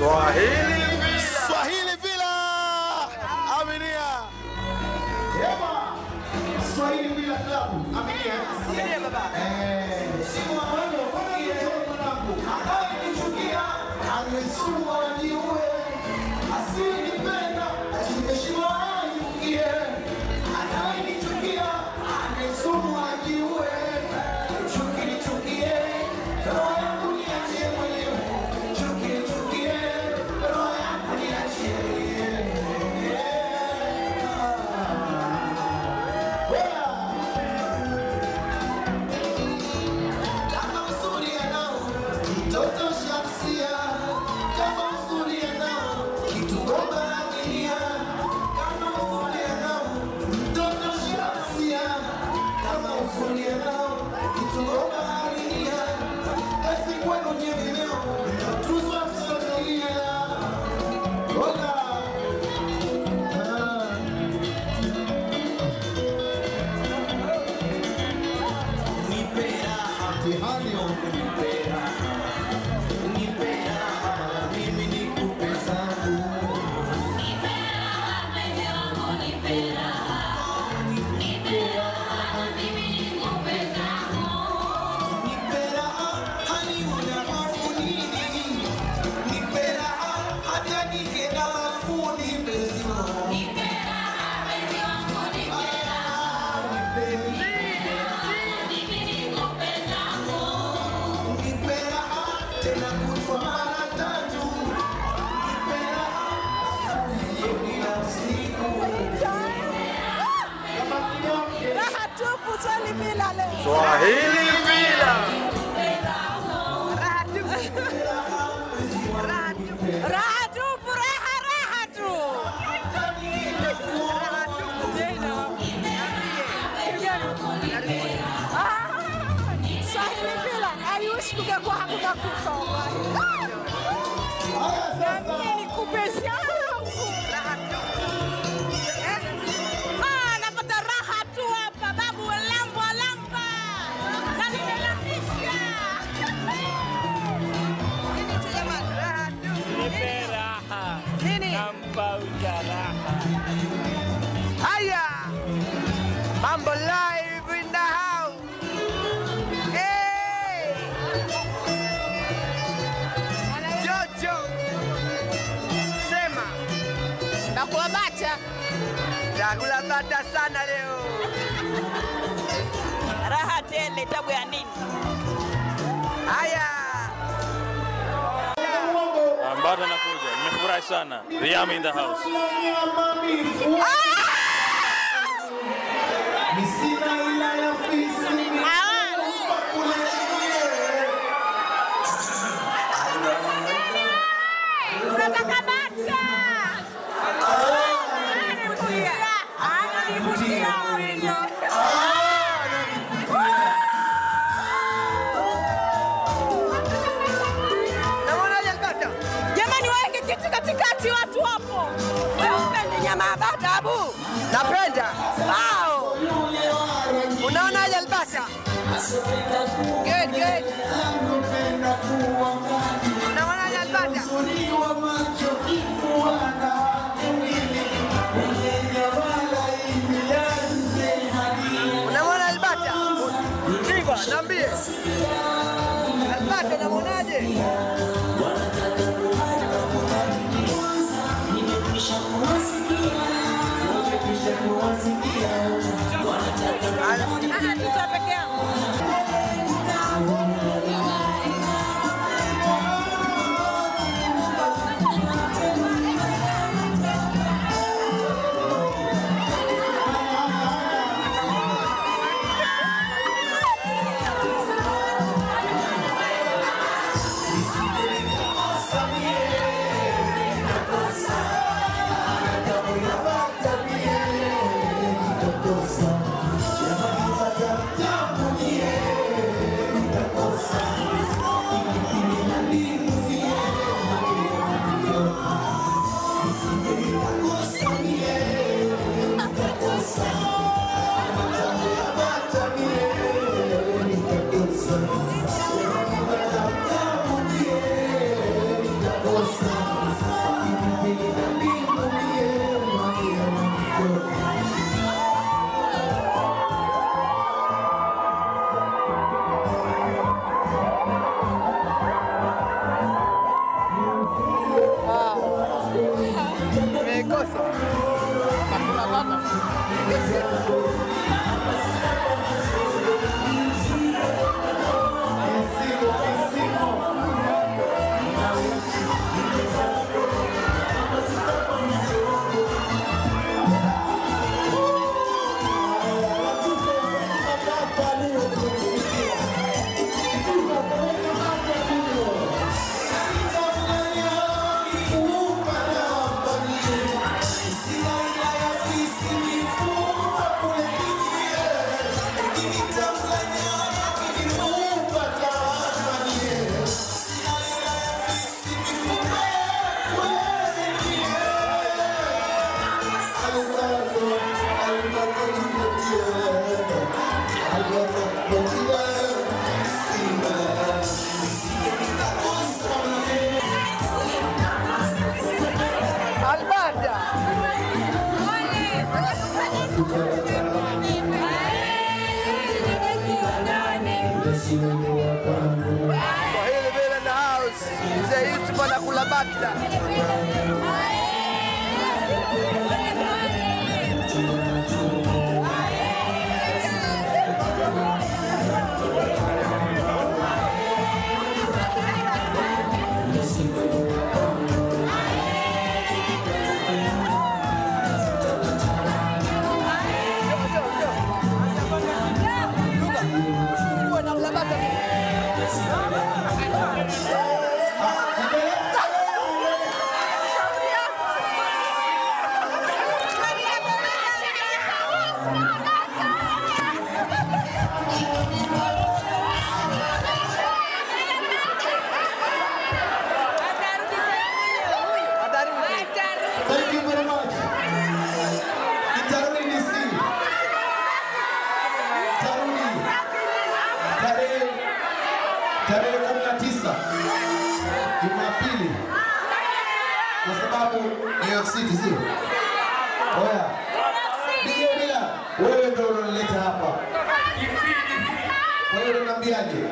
Swahili Villa. Swahili Villa. Aminia. Yema. Swahili Villa Club. Aminia. Sio baba. Eh. Simu ambayo mwanangu. Ambaye nichukia. Amesumbua nunca Swahili Villa Rihanna in the house. Eti watu wapo. Wewe upendi nyama ya bata abu? Napenda. Wow. Unaona ile bata? Good, good. Unaona. Albata unaonaje? Nitapekea. Babita. Jumapili, kwa sababu New York City sio? Oya, DJ Bila, wewe ndio unanileta hapa, kwa hiyo unaniambiaje?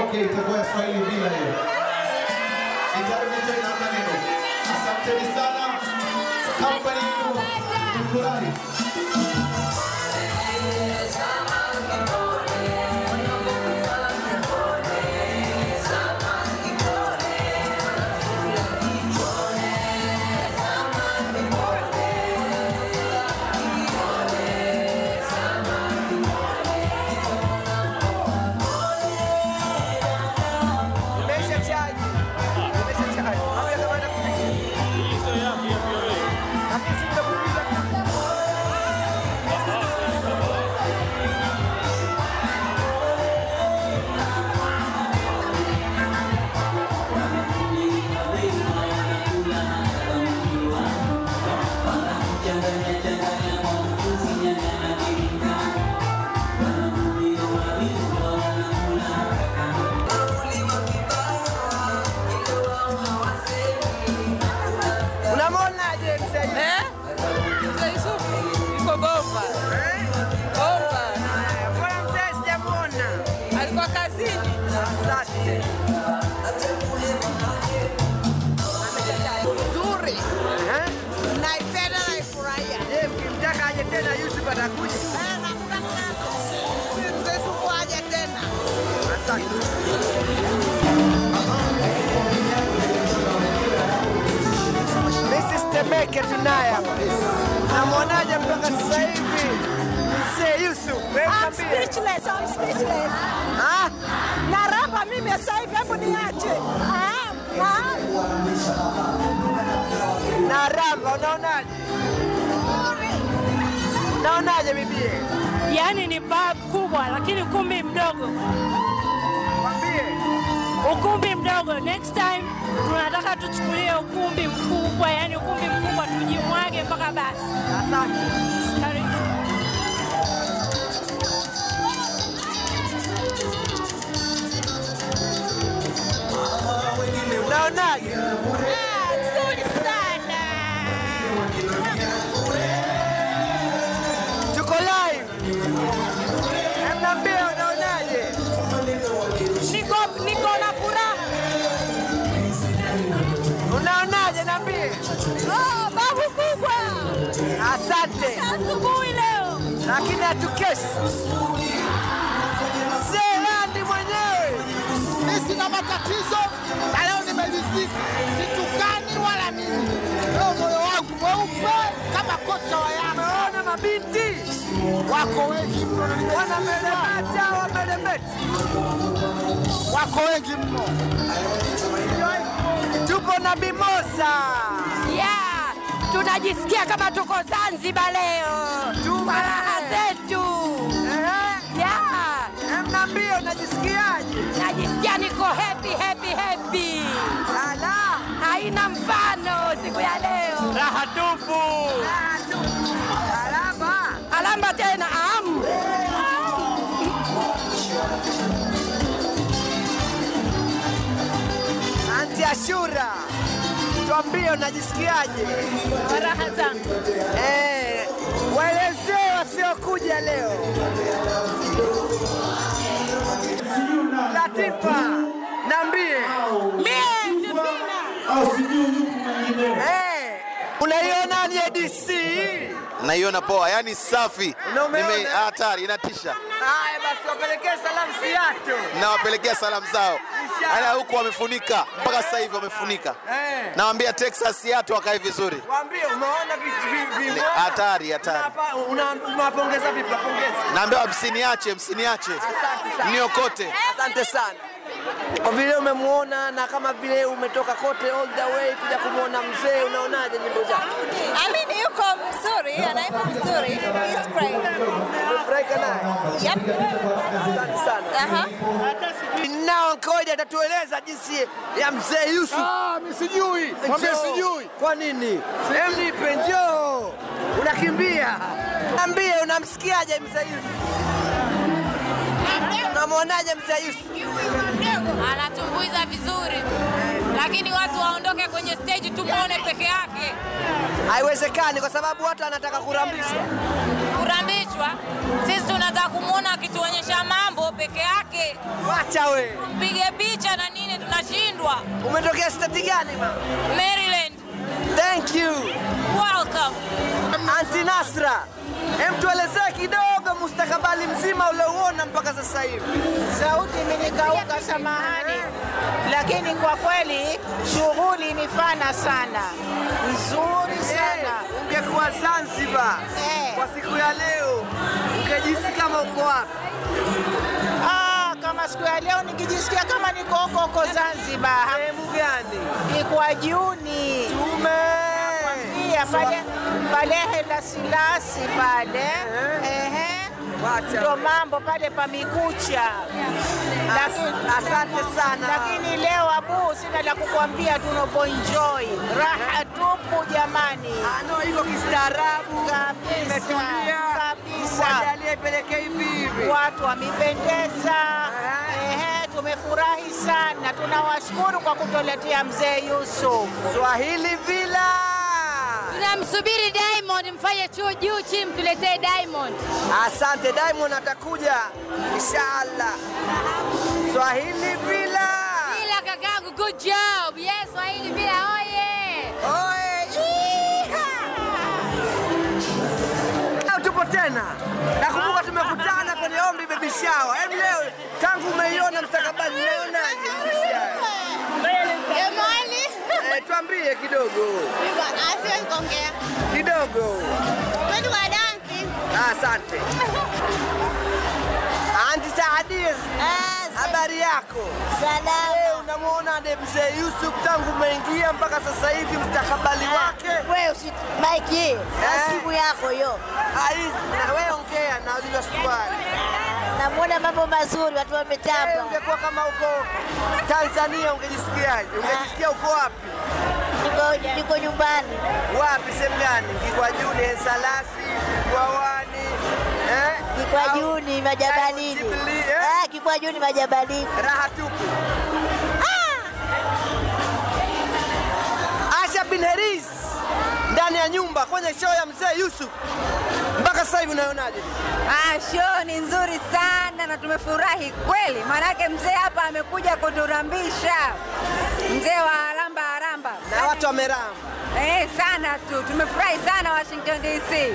Okay, itakuwa ya Swahili bila hiyo. Nitarudi tena maneno. Asanteni sana. Company yenu Mrs. Temeke tunaye hapa. Namwonaje mpaka sasa hivi? Mzee Yusuf, I'm speechless, I'm speechless. Ah, Naramba mimi sasa hivi, hebu niache. Ah, ah. na Ramba unaonaje? Naonaje bibie? Yaani ni pub kubwa lakini kumbi mdogo. Ukumbi mdogo. Next time tunataka tuchukulie ukumbi mkubwa, yani ukumbi mkubwa tujimwage mpaka basi. Asante. Asante. Lakini hatukesi. Mzee mwenyewe. Mimi sina matatizo na leo nimelizika, situkani wala nini. Leo moyo wangu mweupe kama kocha wa Yanga. Naona mabinti Wako wengi mno, wanameremeta, wameremeta. wako wengi mno. Tupo na Mimosa. Yeah, tunajisikia kama tuko Zanzibar leo. Tume. Raha zetu. Yeah, niambie unajisikiaje? najisikia niko happy happy happy. Unajisikiaje? Raha zangu. Eh, waelezee wasiokuja leo. Latifa, niambie. Eh, unaiona ni ADC? Naiona poa, yani safi, hatari, inatisha. Haya basi, wapelekee salamu Siato. Nawapelekea salamu zao, ana huku wamefunika mpaka sasa hivi wamefunika. Hey. Nawambia Texas siatu wakae vizuri. Waambie umeona vipi? hatari, hatari. Unapongeza Unawapongeza vipi? Pongeza. Naambia msiniache, msiniache, niokote. Asante sana kwa vile umemwona na kama vile umetoka kote all the way kuja kumwona mzee, unaonaje nyimbo zake? Amini yuko mzuri, anaimba vizuri. He's great. Umefurahika naye? Yep. Asante sana. Aha. Nao Nkoja atatueleza jinsi ya mzee Yusuf. mimi sijui, sijui. Kwa nini? Hem, nipe njoo. Unakimbia. Niambie unamsikiaje mzee Yusuf? Unamwonaje mzee Yusuf? anatumbuiza vizuri, lakini watu waondoke kwenye stage tumuone peke yake. Haiwezekani kwa sababu watu anataka kurambishwa. Kurambishwa, sisi tunataka kumwona akituonyesha mambo peke yake, Wacha we. mpige picha na nini, tunashindwa. Umetokea state gani mama? Maryland, Thank you. welcome. Anti Nasra. Hem, tuelezee kidogo mustakabali mzima uliouona mpaka sasa hivi. Sauti imenikauka, samahani, lakini kwa kweli shughuli ni fana sana, nzuri sana. Eh, Ungekuwa Zanzibar hey, kwa siku ya leo, ungejisikia kama uko wapi? Ah, kama siku ya leo nikijisikia kama niko huko huko Zanzibar, Sehemu gani? Kikwajuni Tume. pia pale pale Hela Silasi pale, ehe, Ndo mambo pale pa Mikucha. As, Asante sana. lakini leo Abu, sina la kukwambia, tunavyoenjoy raha tupu jamani, ano hivyo kistaarabu kabisa kabisa. Wajalie ipeleke hivi hivi. Watu wamependeza, ehe, tumefurahi sana. Tunawashukuru kwa kutuletea mzee Yusuf. Swahili Villa. Tunamsubiri Diamond, mfanye chuo juu chini, mtuletee Diamond. Asante, Diamond atakuja inshallah. Swahili Villa. Bila kakangu, good job. Yes, Swahili bila oye. oye, tupo tena. Nakumbuka tumekutana kwenye ombi Baby Shower. Hebu leo tangu umeiona mstakabali unaonaje baby shower? Jamani. Eh, tuambie kidogo. Asiwezi kuongea. Kidogo. Dansi? Ah, Asante. Anti Saadia, habari yako? Salama. Hey, unamwona de mzee Yusuf tangu umeingia mpaka sasa hivi mstakabali wake. Wewe usi Mike, simu yako hiyo. Ah, na wewe ongea na uliza swali. Namwona mambo mazuri, watu wametamba. wametamba. ungekuwa kama uko Tanzania ungejisikiaje? Ungejisikia uko wapi? Niko niko nyumbani. Wapi, sehemu gani? Kikwajuni, Ensalasi, Kikwawani, eh? Kikwajuni majabalini. Jubilee, eh? Ah, Kikwajuni majabalini. Raha tupu. Ah! Asha bin Heris ndani ya nyumba kwenye show ya mzee Yusuf. Mpaka sasa hivi unaonaje? Ah, show ni nzuri sana na tumefurahi kweli, maanake mzee hapa amekuja kuturambisha, mzee wa Na watu wameramba. eh, sana tu. Tumefurahi sana Washington DC,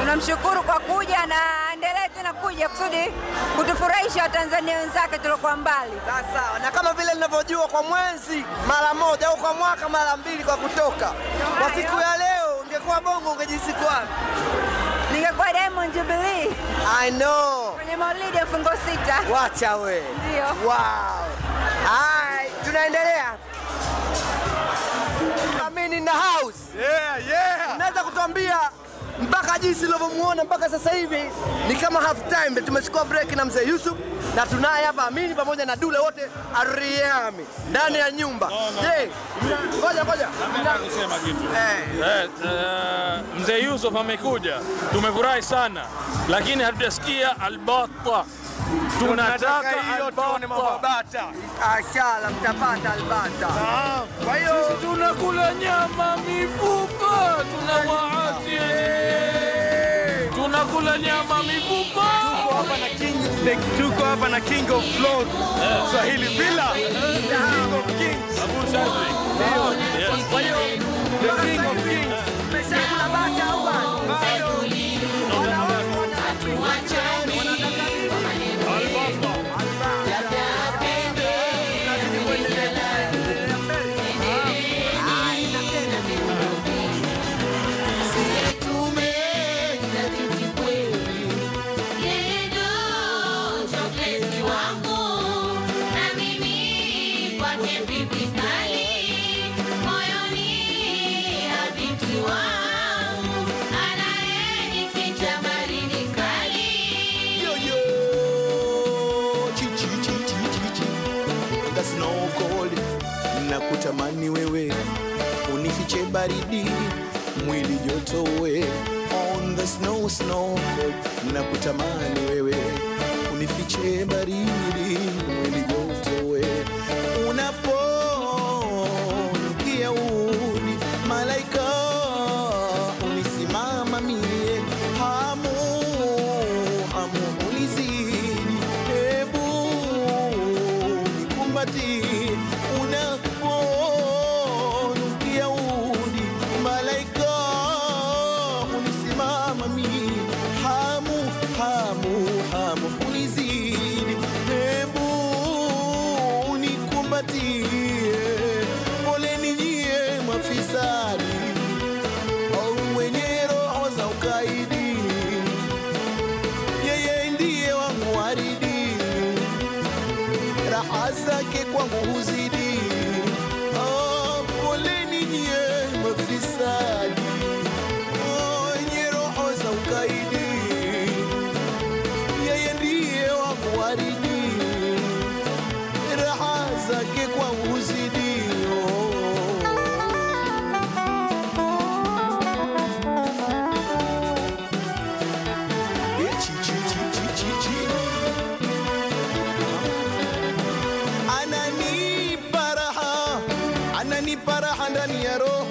tunamshukuru kwa kuja na endelee tena kuja kusudi kutufurahisha Watanzania wenzake tuliokuwa mbali. Sawa. Na kama vile ninavyojua kwa mwezi mara moja au kwa mwaka mara mbili kwa kutoka. Kwa siku ya leo ungekuwa bongo ungejisikia kwapi? Ningekuwa Diamond Jubilee I know. kwenye maulidi ya fungo sita. Wacha we. Ndio. Wow. Hai, tunaendelea. The house. Yeah, yeah. Naweza kutuambia mpaka jinsi ulivyomuona mpaka sasa hivi ni kama half time. Tumechukua break na mzee Yusuf na tunaye hapa Amini pamoja na Dule wote Ariami ndani ya nyumba. Je, ngoja ngoja. Kusema kitu. Eh, Eh, eh, mzee Yusuf amekuja, tumefurahi sana, lakini hatujasikia albata. Tunataka hiyo tuone mabata. Ashala mtapata albata. Kwa hiyo tunakula nyama, mifupa, tunawaasi, tunakula nyama mifupa. Tuko hapa na king, tuko hapa na king of flow Swahili Villa, king of kings. Abu Shadri. The snow cold na kutamani wewe. Unifiche baridi mwili joto we. On the snow snow cold na kutamani wewe. Unifiche baridi mwili joto amor. zake kwa uzidio. Ananipa raha, ndani ya roho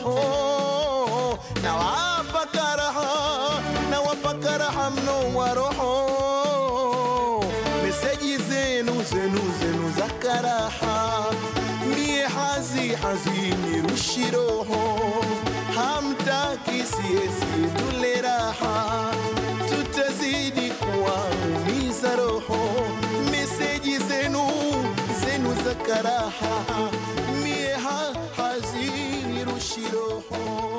ya roho, nawapa karaha, nawapa karaha mno mwa roho. Meseji zenu zenu zenu za karaha mie hazi hazi nirushi roho. Hamtaki siesie tule raha tutazidi kuwaumiza roho. Meseji zenu zenu za karaha mie